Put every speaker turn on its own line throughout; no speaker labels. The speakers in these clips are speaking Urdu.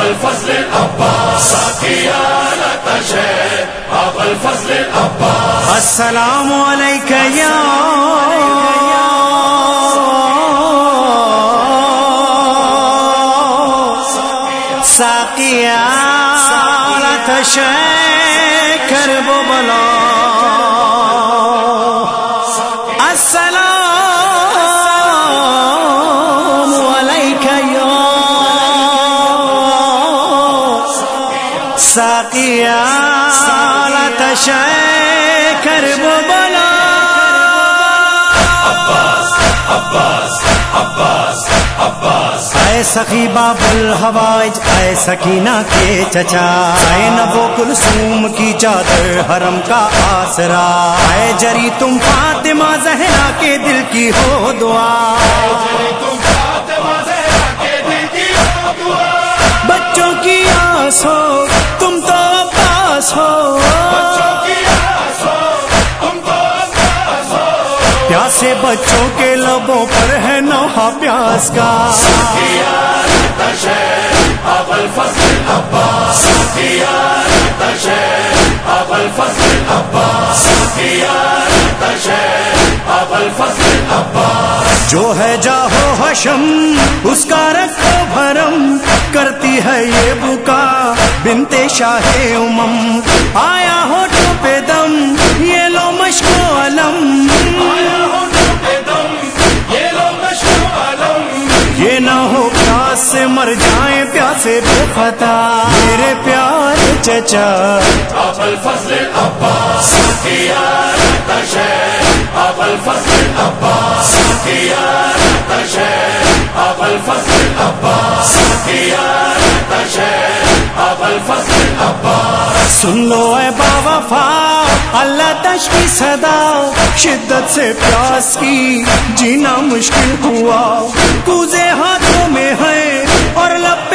الفضل العباس الفضل العباس
السلام علیکم یا ساقیا تش کر بلا۔ سخی باب الحوائج اے سکینہ کے چچا۔ اے نبو کلثوم کی چادر حرم کا آسرا۔ اے جری تم فاطمہ زہرا کے دل کی ہو دعا۔ بچوں کی آس ہو تم تو پاس ہو۔ پیاسے بچوں کے لبوں پر ہے نوحہ پیاس کا۔ جو ہے جاہو حشم، اس کا رکھو بھرم کرتی ہے یہ بکا۔ بنتے شاہ امم، آیا ہو خطا میرے پیار چچا۔
اب الفضل العباس اب الفضل العباس اب الفضل العباس اب الفضل العباس
سن لو اے وفا اللہ تش کی صدا۔ شدت سے پیاس کی جینا مشکل ہوا۔ کوزے ہاتھوں میں ہے اور لب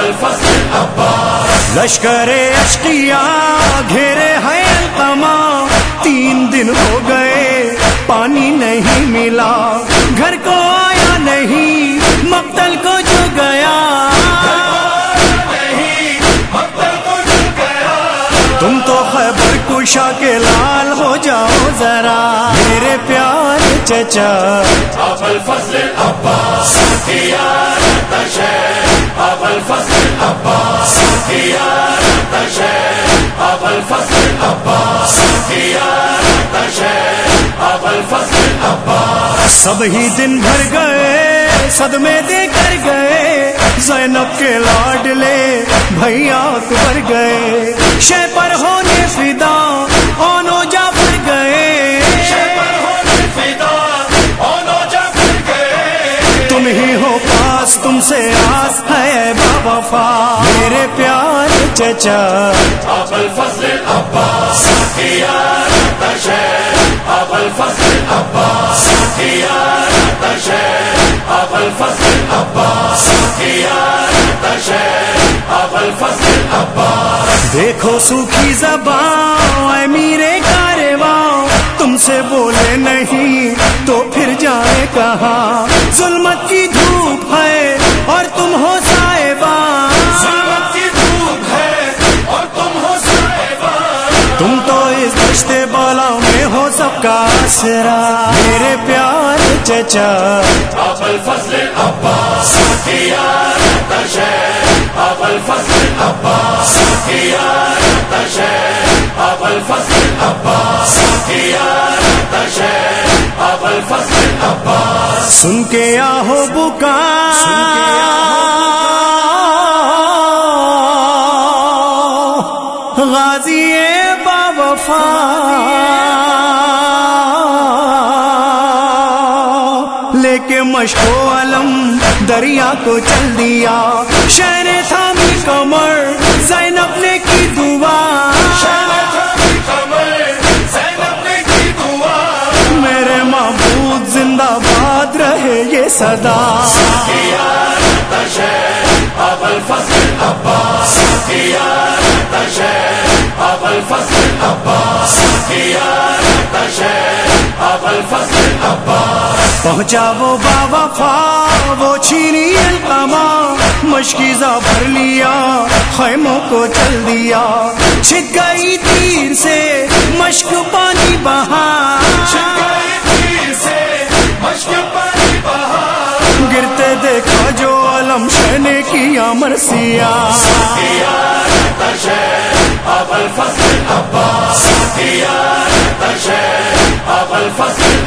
الفضل عباس
لشکر اشقیا گھیرے ہیں تمام تین دن ہو گئے پانی نہیں ملا۔ کشا کے لال ہو جاؤ ذرا میرے پیار چچا۔
اب الفضل العباس اب الفضل العباس اب الفضل العباس اب الفضل العباس
سب ہی دن بھر گئے صدمے دے کر گئے۔ زینب کے لاڈلے بھیا اکبر گئے۔ شہ پر ہونے ہے بابا فا میرے پیار چچا۔
اب الفضل العباس اب الفضل العباس اب الفضل العباس اب الفضل العباس
دیکھو سوکھی زبان اے میرے کارواں تم سے بولے نہیں تو پھر جائے کہاں؟ رشتے بالا میں ہو سب کا آسرا۔ میرے پیار چچا۔
اب الفضل العباس اب الفضل العباس اب الفضل العباس اب الفضل العباس
سن کے آہو بکا غازی وفا لے کے مشکو علم دریا کو چل دیا۔ شہر تھا کمر، زینب نے کی دعا۔ میرے
محبوب زندہ باد رہے یہ صدا۔ ابل فصل ابا ابل فصل عباس
پہنچا وہ بابا فا وہ چھینی القما مشکیزہ بھر لیا، خیموں کو چل دیا۔ چھک گئی تیر سے مشک پانی بہا۔
تیر سے مشک پانی بہا۔
گرتے دیکھا جو علم شہنے کیا مرسیا
عباس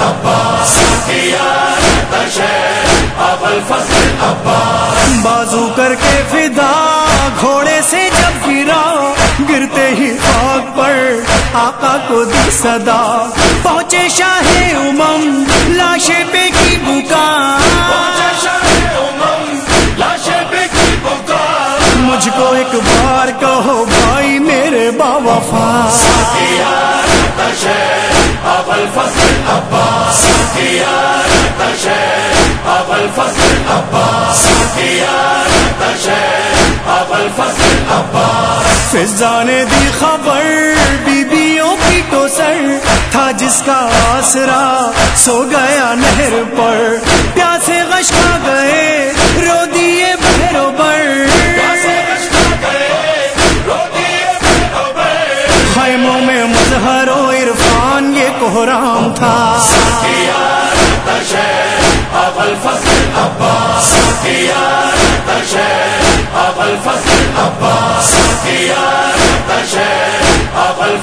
عباس عباس
بازو کر کے فدا گھوڑے سے جب گرا گرتے ہی خاک پر آقا کو دی صدا۔ پہنچے شاہ امم لاشے پہ کی بکا
لاشے پہ کی پکار
مجھ کو ایک بار
ابل فصل عباس. ابل فصل عباس ابل فصل عباس.
فضا نے دی خبر بیبیوں کی تو سر تھا جس کا آسرا سو گیا نہر پر. پیاسے غش کھا گئے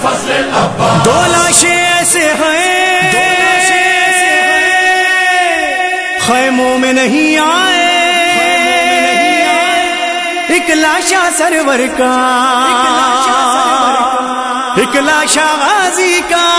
فصل عباس
دو لاشیں ایسے ہیں۔ خیموں میں نہیں آئے۔ ایک لاشا سرور کا۔ ایک لاشا غازی کا۔